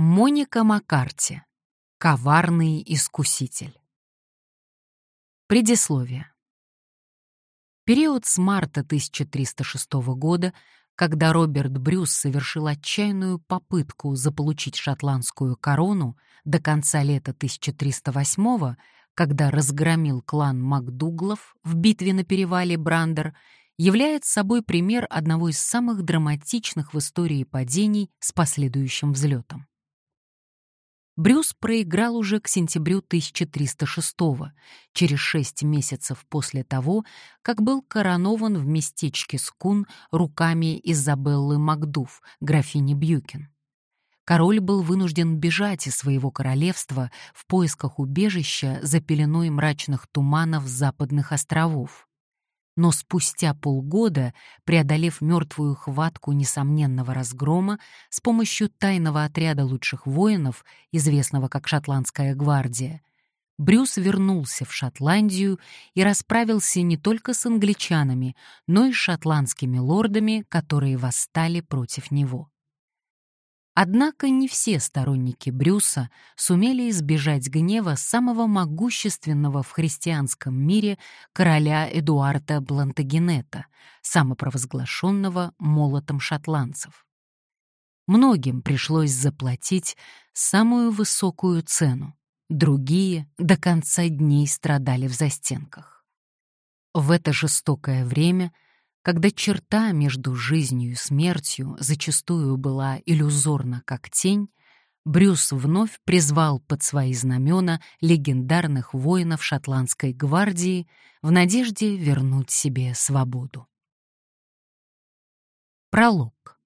Моника Маккарти. Коварный искуситель. Предисловие. Период с марта 1306 года, когда Роберт Брюс совершил отчаянную попытку заполучить шотландскую корону, до конца лета 1308 когда разгромил клан Макдуглов в битве на перевале Брандер, является собой пример одного из самых драматичных в истории падений с последующим взлетом. Брюс проиграл уже к сентябрю 1306 через шесть месяцев после того, как был коронован в местечке Скун руками Изабеллы Макдув, графини Бьюкин. Король был вынужден бежать из своего королевства в поисках убежища за пеленой мрачных туманов западных островов но спустя полгода, преодолев мертвую хватку несомненного разгрома, с помощью тайного отряда лучших воинов, известного как Шотландская гвардия, Брюс вернулся в Шотландию и расправился не только с англичанами, но и с шотландскими лордами, которые восстали против него. Однако не все сторонники Брюса сумели избежать гнева самого могущественного в христианском мире короля Эдуарда Блантагенета, самопровозглашенного молотом шотландцев. Многим пришлось заплатить самую высокую цену, другие до конца дней страдали в застенках. В это жестокое время — когда черта между жизнью и смертью зачастую была иллюзорна, как тень, Брюс вновь призвал под свои знамена легендарных воинов шотландской гвардии в надежде вернуть себе свободу. Пролог.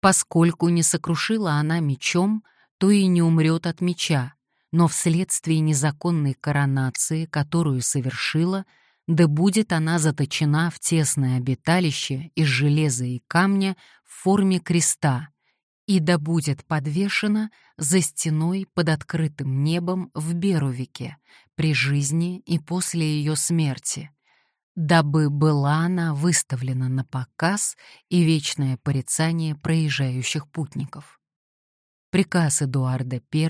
Поскольку не сокрушила она мечом, то и не умрет от меча, но вследствие незаконной коронации, которую совершила, да будет она заточена в тесное обиталище из железа и камня в форме креста, и да будет подвешена за стеной под открытым небом в Берувике при жизни и после ее смерти, дабы была она выставлена на показ и вечное порицание проезжающих путников. Приказ Эдуарда I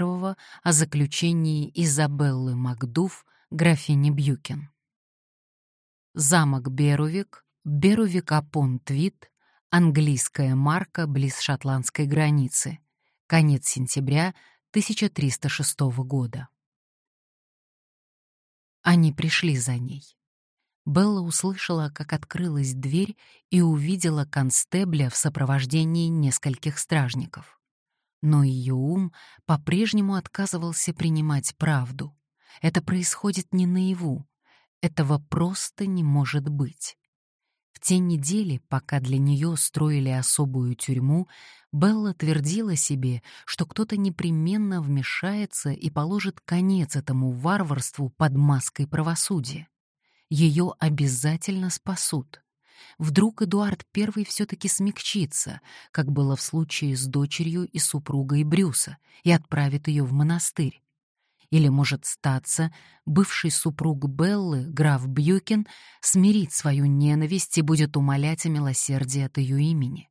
о заключении Изабеллы Макдув графини Бьюкин. Замок Берувик, Берувик-апон-Твит, английская марка близ шотландской границы. Конец сентября 1306 года. Они пришли за ней. Белла услышала, как открылась дверь и увидела констебля в сопровождении нескольких стражников. Но ее ум по-прежнему отказывался принимать правду. Это происходит не наяву, этого просто не может быть. В те недели, пока для нее строили особую тюрьму, Белла твердила себе, что кто-то непременно вмешается и положит конец этому варварству под маской правосудия. Ее обязательно спасут. Вдруг Эдуард I все-таки смягчится, как было в случае с дочерью и супругой Брюса, и отправит ее в монастырь. Или, может статься, бывший супруг Беллы, граф Бьюкин, смирит свою ненависть и будет умолять о милосердии от ее имени.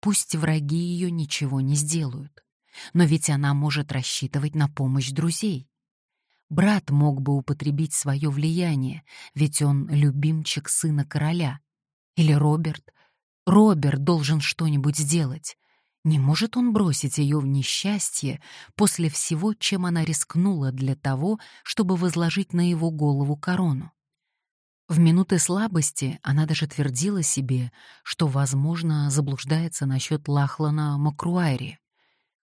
Пусть враги ее ничего не сделают, но ведь она может рассчитывать на помощь друзей. Брат мог бы употребить свое влияние, ведь он любимчик сына короля. Или Роберт. Роберт должен что-нибудь сделать. Не может он бросить ее в несчастье после всего, чем она рискнула для того, чтобы возложить на его голову корону? В минуты слабости она даже твердила себе, что, возможно, заблуждается насчет Лахлана Макруайри.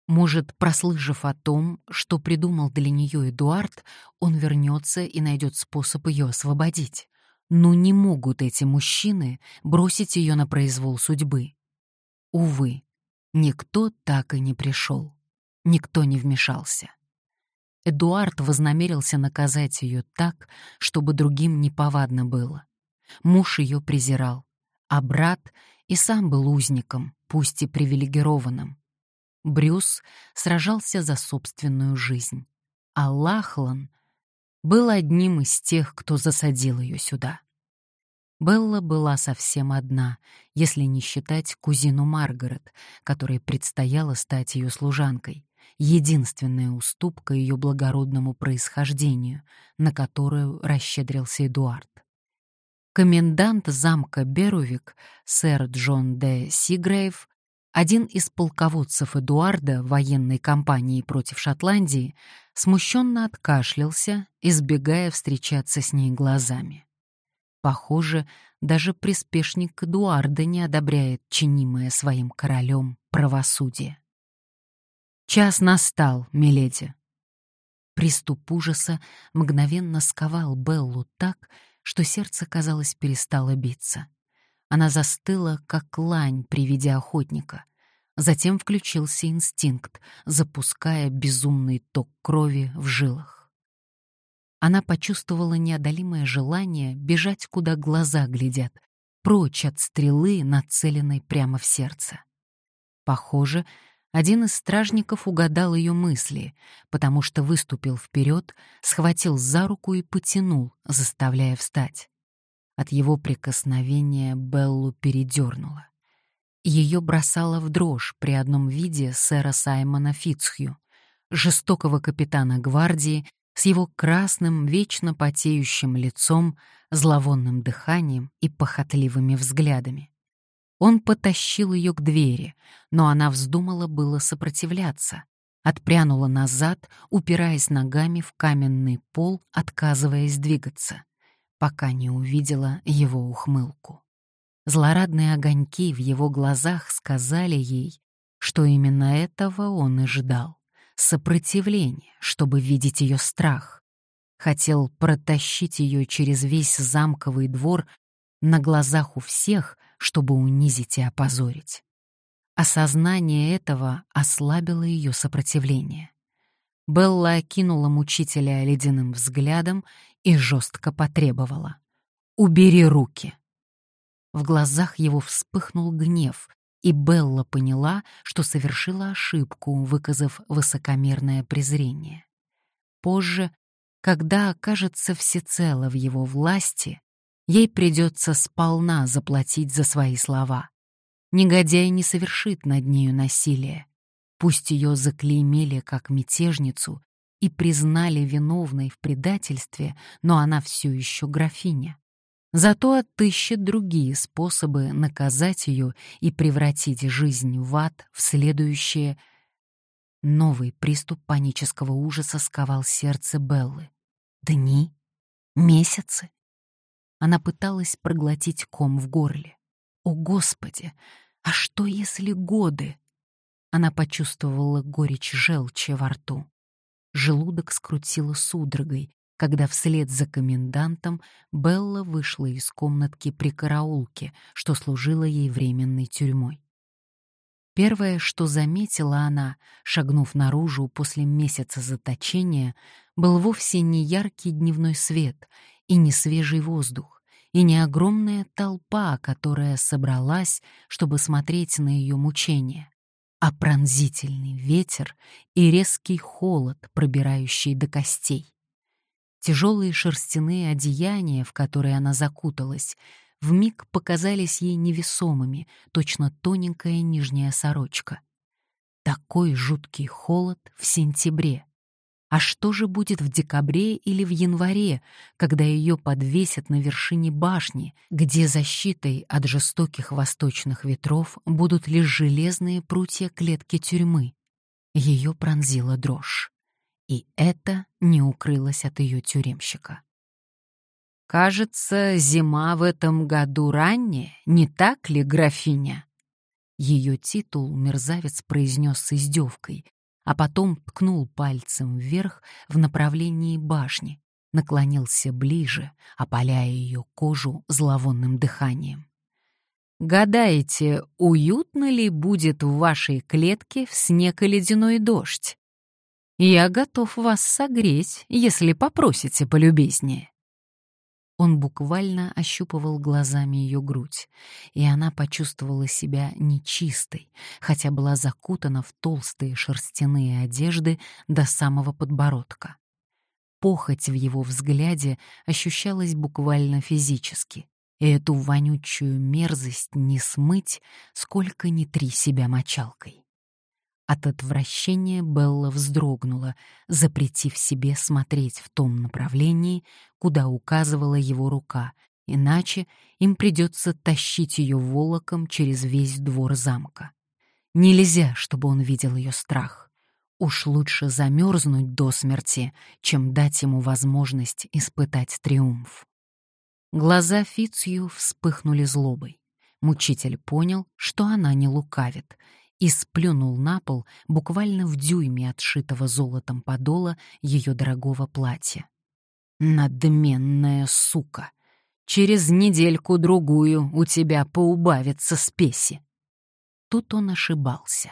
Может, прослышав о том, что придумал для нее Эдуард, он вернется и найдет способ ее освободить. Но не могут эти мужчины бросить ее на произвол судьбы. Увы, Никто так и не пришел. Никто не вмешался. Эдуард вознамерился наказать ее так, чтобы другим неповадно было. Муж ее презирал, а брат и сам был узником, пусть и привилегированным. Брюс сражался за собственную жизнь, а Лахлан был одним из тех, кто засадил ее сюда. Белла была совсем одна, если не считать кузину Маргарет, которой предстояло стать ее служанкой, единственная уступка ее благородному происхождению, на которую расщедрился Эдуард. Комендант замка Берувик, сэр Джон де Сигрейв, один из полководцев Эдуарда в военной кампании против Шотландии, смущенно откашлялся, избегая встречаться с ней глазами. Похоже, даже приспешник Эдуарда не одобряет чинимое своим королем правосудие. «Час настал, миледи». Приступ ужаса мгновенно сковал Беллу так, что сердце, казалось, перестало биться. Она застыла, как лань при виде охотника. Затем включился инстинкт, запуская безумный ток крови в жилах она почувствовала неодолимое желание бежать, куда глаза глядят, прочь от стрелы, нацеленной прямо в сердце. Похоже, один из стражников угадал ее мысли, потому что выступил вперед, схватил за руку и потянул, заставляя встать. От его прикосновения Беллу передернуло. Ее бросало в дрожь при одном виде сэра Саймона Фицхью, жестокого капитана гвардии, с его красным, вечно потеющим лицом, зловонным дыханием и похотливыми взглядами. Он потащил ее к двери, но она вздумала было сопротивляться, отпрянула назад, упираясь ногами в каменный пол, отказываясь двигаться, пока не увидела его ухмылку. Злорадные огоньки в его глазах сказали ей, что именно этого он и ждал сопротивление, чтобы видеть ее страх. Хотел протащить ее через весь замковый двор на глазах у всех, чтобы унизить и опозорить. Осознание этого ослабило ее сопротивление. Белла окинула мучителя ледяным взглядом и жестко потребовала. «Убери руки!» В глазах его вспыхнул гнев, и Белла поняла, что совершила ошибку, выказав высокомерное презрение. Позже, когда окажется всецело в его власти, ей придется сполна заплатить за свои слова. Негодяй не совершит над нею насилие. Пусть ее заклеймили как мятежницу и признали виновной в предательстве, но она все еще графиня. Зато отыщет другие способы наказать ее и превратить жизнь в ад в следующее... Новый приступ панического ужаса сковал сердце Беллы. Дни? Месяцы? Она пыталась проглотить ком в горле. О, Господи! А что, если годы? Она почувствовала горечь желчи во рту. Желудок скрутило судорогой, когда вслед за комендантом Белла вышла из комнатки при караулке, что служило ей временной тюрьмой. Первое, что заметила она, шагнув наружу после месяца заточения, был вовсе не яркий дневной свет и не свежий воздух, и не огромная толпа, которая собралась, чтобы смотреть на ее мучения, а пронзительный ветер и резкий холод, пробирающий до костей. Тяжелые шерстяные одеяния, в которые она закуталась, вмиг показались ей невесомыми, точно тоненькая нижняя сорочка. Такой жуткий холод в сентябре. А что же будет в декабре или в январе, когда ее подвесят на вершине башни, где защитой от жестоких восточных ветров будут лишь железные прутья клетки тюрьмы? Ее пронзила дрожь. И это не укрылось от ее тюремщика. «Кажется, зима в этом году ранняя, не так ли, графиня?» Ее титул мерзавец произнес с издевкой, а потом ткнул пальцем вверх в направлении башни, наклонился ближе, опаляя ее кожу зловонным дыханием. «Гадаете, уютно ли будет в вашей клетке в снег и ледяной дождь? Я готов вас согреть, если попросите полюбезнее. Он буквально ощупывал глазами ее грудь, и она почувствовала себя нечистой, хотя была закутана в толстые шерстяные одежды до самого подбородка. Похоть в его взгляде ощущалась буквально физически. и эту вонючую мерзость не смыть, сколько ни три себя мочалкой. От отвращения Белла вздрогнула, запретив себе смотреть в том направлении, куда указывала его рука, иначе им придется тащить ее волоком через весь двор замка. Нельзя, чтобы он видел ее страх. Уж лучше замерзнуть до смерти, чем дать ему возможность испытать триумф. Глаза Фицью вспыхнули злобой. Мучитель понял, что она не лукавит, и сплюнул на пол буквально в дюйме отшитого золотом подола ее дорогого платья. «Надменная сука! Через недельку-другую у тебя поубавится спеси!» Тут он ошибался.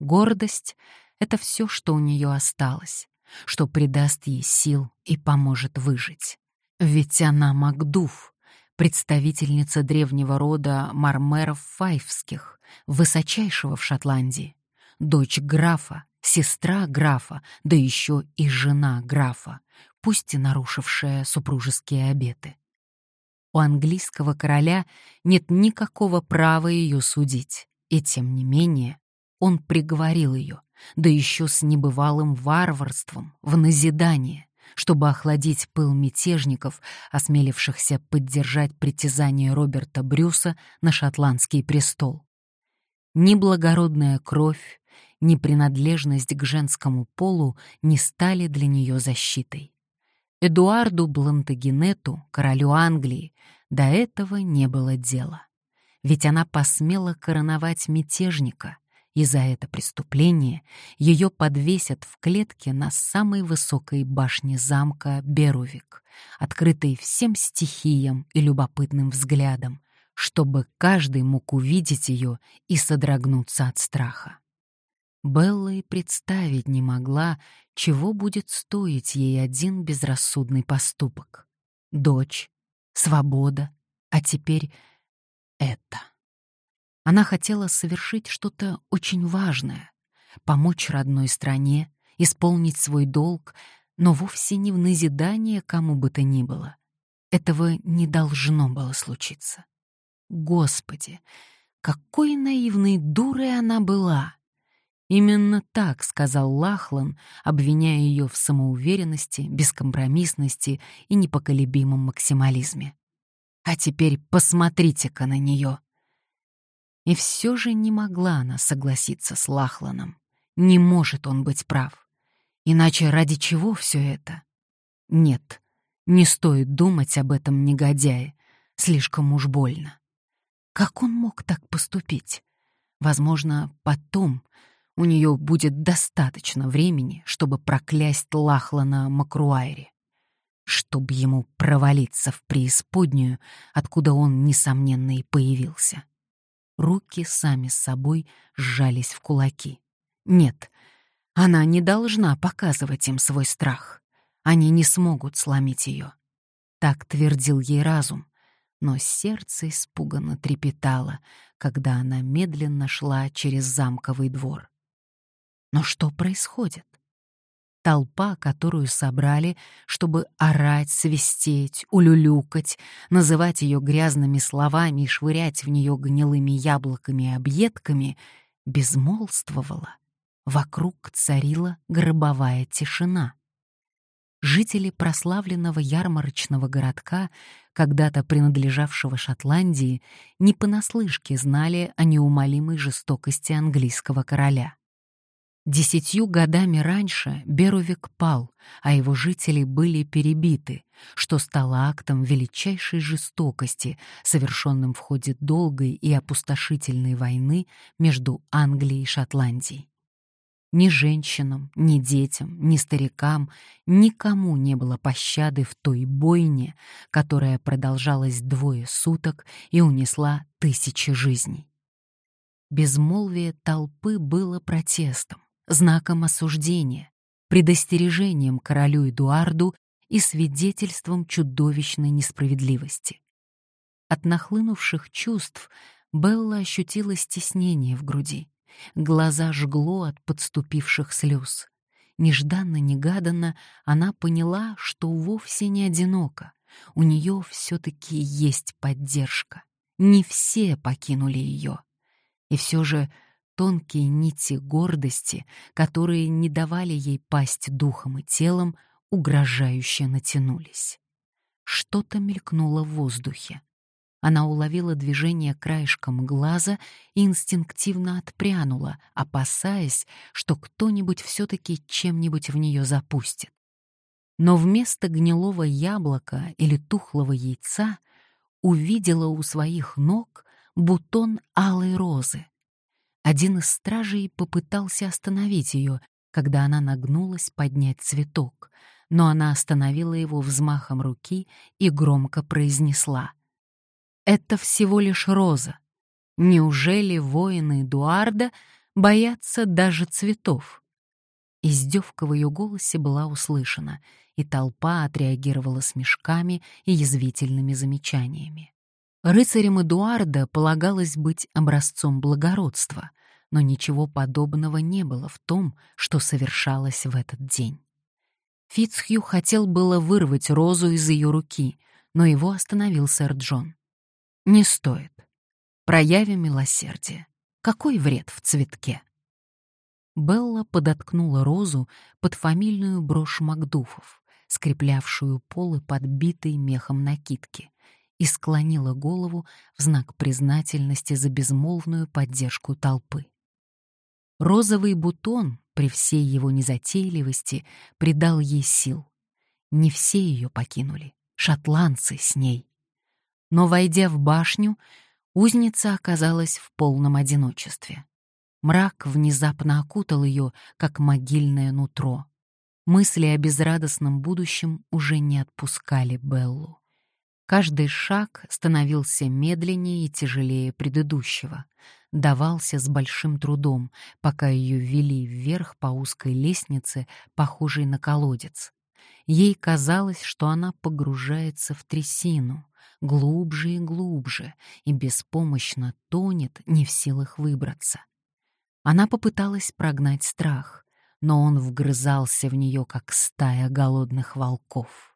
Гордость — это все, что у нее осталось, что придаст ей сил и поможет выжить. Ведь она Макдув, представительница древнего рода мармеров файфских, высочайшего в Шотландии, дочь графа, сестра графа, да еще и жена графа, пусть и нарушившая супружеские обеты. У английского короля нет никакого права ее судить, и тем не менее он приговорил ее, да еще с небывалым варварством, в назидание, чтобы охладить пыл мятежников, осмелившихся поддержать притязание Роберта Брюса на шотландский престол. Ни благородная кровь, ни принадлежность к женскому полу не стали для нее защитой. Эдуарду Блантагенету, королю Англии, до этого не было дела ведь она посмела короновать мятежника, и за это преступление ее подвесят в клетке на самой высокой башне замка Берувик, открытой всем стихиям и любопытным взглядом, чтобы каждый мог увидеть ее и содрогнуться от страха. Белла и представить не могла, чего будет стоить ей один безрассудный поступок. Дочь, свобода, а теперь это. Она хотела совершить что-то очень важное, помочь родной стране, исполнить свой долг, но вовсе не в назидание кому бы то ни было. Этого не должно было случиться. Господи, какой наивной дурой она была! Именно так сказал Лахлан, обвиняя ее в самоуверенности, бескомпромиссности и непоколебимом максимализме. А теперь посмотрите-ка на нее. И все же не могла она согласиться с Лахланом. Не может он быть прав. Иначе ради чего все это? Нет, не стоит думать об этом негодяе. Слишком уж больно. Как он мог так поступить? Возможно, потом у нее будет достаточно времени, чтобы проклясть Лахлана Макруайре чтоб ему провалиться в преисподнюю, откуда он, несомненно, и появился. Руки сами с собой сжались в кулаки. Нет, она не должна показывать им свой страх. Они не смогут сломить ее. Так твердил ей разум, но сердце испуганно трепетало, когда она медленно шла через замковый двор. Но что происходит? Толпа, которую собрали, чтобы орать, свистеть, улюлюкать, называть ее грязными словами и швырять в нее гнилыми яблоками и объедками, безмолвствовала. Вокруг царила гробовая тишина. Жители прославленного ярмарочного городка, когда-то принадлежавшего Шотландии, не понаслышке знали о неумолимой жестокости английского короля. Десятью годами раньше Берувик пал, а его жители были перебиты, что стало актом величайшей жестокости, совершенным в ходе долгой и опустошительной войны между Англией и Шотландией. Ни женщинам, ни детям, ни старикам, никому не было пощады в той бойне, которая продолжалась двое суток и унесла тысячи жизней. Безмолвие толпы было протестом знаком осуждения, предостережением королю Эдуарду и свидетельством чудовищной несправедливости. От нахлынувших чувств Белла ощутила стеснение в груди. Глаза жгло от подступивших слез. Нежданно-негаданно она поняла, что вовсе не одинока, у нее все-таки есть поддержка. Не все покинули ее. И все же тонкие нити гордости, которые не давали ей пасть духом и телом, угрожающе натянулись. Что-то мелькнуло в воздухе. Она уловила движение краешком глаза и инстинктивно отпрянула, опасаясь, что кто-нибудь все-таки чем-нибудь в нее запустит. Но вместо гнилого яблока или тухлого яйца увидела у своих ног бутон алой розы. Один из стражей попытался остановить ее, когда она нагнулась поднять цветок, но она остановила его взмахом руки и громко произнесла — это всего лишь роза. Неужели воины Эдуарда боятся даже цветов? Издевка в ее голосе была услышана, и толпа отреагировала смешками и язвительными замечаниями. Рыцарям Эдуарда полагалось быть образцом благородства, но ничего подобного не было в том, что совершалось в этот день. Фицхью хотел было вырвать розу из ее руки, но его остановил сэр Джон. Не стоит. Проявим милосердие. Какой вред в цветке? Белла подоткнула розу под фамильную брошь Макдуфов, скреплявшую полы подбитой мехом накидки, и склонила голову в знак признательности за безмолвную поддержку толпы. Розовый бутон, при всей его незатейливости, придал ей сил. Не все ее покинули, шотландцы с ней но, войдя в башню, узница оказалась в полном одиночестве. Мрак внезапно окутал ее, как могильное нутро. Мысли о безрадостном будущем уже не отпускали Беллу. Каждый шаг становился медленнее и тяжелее предыдущего, давался с большим трудом, пока ее вели вверх по узкой лестнице, похожей на колодец. Ей казалось, что она погружается в трясину, глубже и глубже, и беспомощно тонет, не в силах выбраться. Она попыталась прогнать страх, но он вгрызался в нее, как стая голодных волков.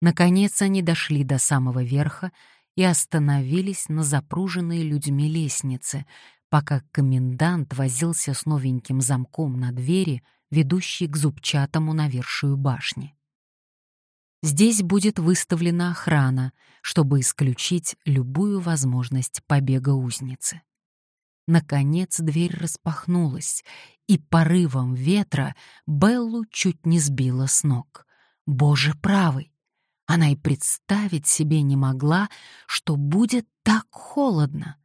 Наконец они дошли до самого верха и остановились на запруженной людьми лестнице, пока комендант возился с новеньким замком на двери, ведущей к зубчатому навершию башни. Здесь будет выставлена охрана, чтобы исключить любую возможность побега узницы. Наконец дверь распахнулась, и порывом ветра Беллу чуть не сбила с ног. Боже правый! Она и представить себе не могла, что будет так холодно.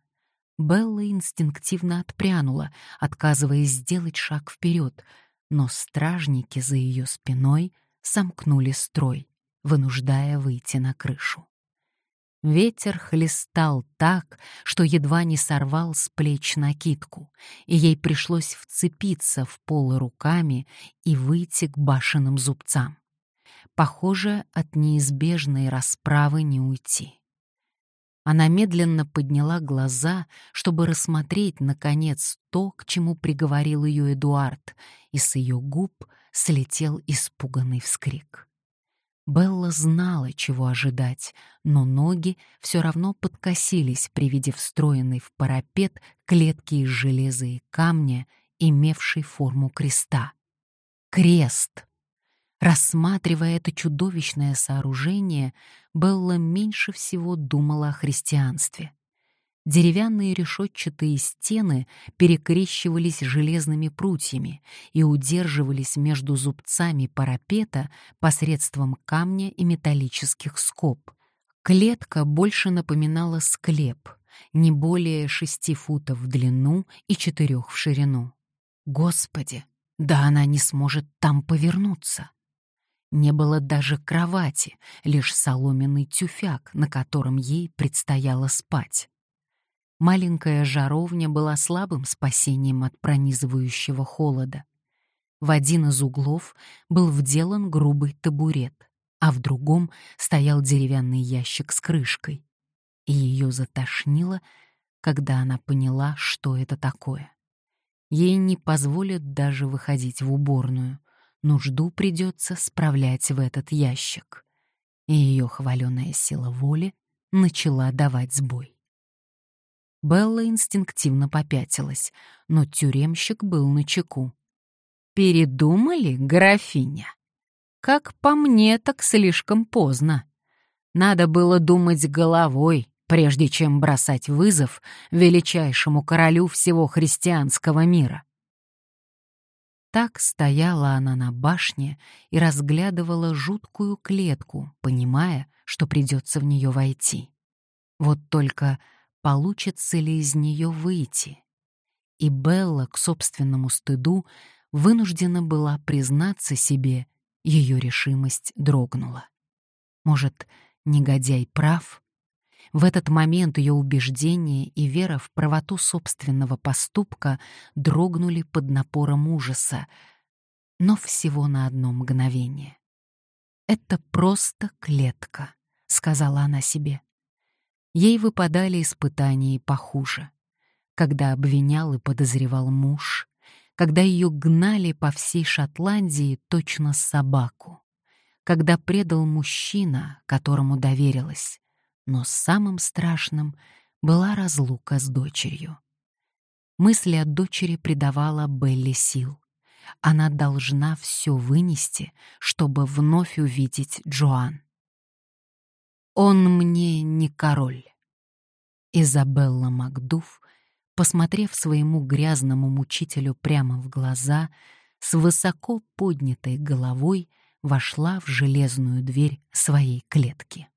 Белла инстинктивно отпрянула, отказываясь сделать шаг вперед, но стражники за ее спиной сомкнули строй вынуждая выйти на крышу. Ветер хлестал так, что едва не сорвал с плеч накидку, и ей пришлось вцепиться в полы руками и выйти к башенным зубцам. Похоже, от неизбежной расправы не уйти. Она медленно подняла глаза, чтобы рассмотреть, наконец, то, к чему приговорил ее Эдуард, и с ее губ слетел испуганный вскрик. Белла знала, чего ожидать, но ноги все равно подкосились при виде встроенной в парапет клетки из железа и камня, имевшей форму креста. Крест! Рассматривая это чудовищное сооружение, Белла меньше всего думала о христианстве. Деревянные решетчатые стены перекрещивались железными прутьями и удерживались между зубцами парапета посредством камня и металлических скоб. Клетка больше напоминала склеп, не более шести футов в длину и четырех в ширину. Господи, да она не сможет там повернуться. Не было даже кровати, лишь соломенный тюфяк, на котором ей предстояло спать. Маленькая жаровня была слабым спасением от пронизывающего холода. В один из углов был вделан грубый табурет, а в другом стоял деревянный ящик с крышкой. И ее затошнило, когда она поняла, что это такое. Ей не позволят даже выходить в уборную. Нужду придется справлять в этот ящик. и ее хваленая сила воли начала давать сбой. Белла инстинктивно попятилась, но тюремщик был на чеку. «Передумали, графиня? Как по мне, так слишком поздно. Надо было думать головой, прежде чем бросать вызов величайшему королю всего христианского мира». Так стояла она на башне и разглядывала жуткую клетку, понимая, что придется в нее войти. Вот только получится ли из нее выйти. И Белла, к собственному стыду, вынуждена была признаться себе, ее решимость дрогнула. Может, негодяй прав? В этот момент ее убеждение и вера в правоту собственного поступка дрогнули под напором ужаса, но всего на одно мгновение. «Это просто клетка», — сказала она себе. Ей выпадали испытания похуже. Когда обвинял и подозревал муж, когда ее гнали по всей Шотландии точно собаку, когда предал мужчина, которому доверилась, но самым страшным была разлука с дочерью. Мысли о дочери придавала Белли сил. Она должна все вынести, чтобы вновь увидеть Джоан. Он мне не король. Изабелла Макдуф, посмотрев своему грязному мучителю прямо в глаза, с высоко поднятой головой вошла в железную дверь своей клетки.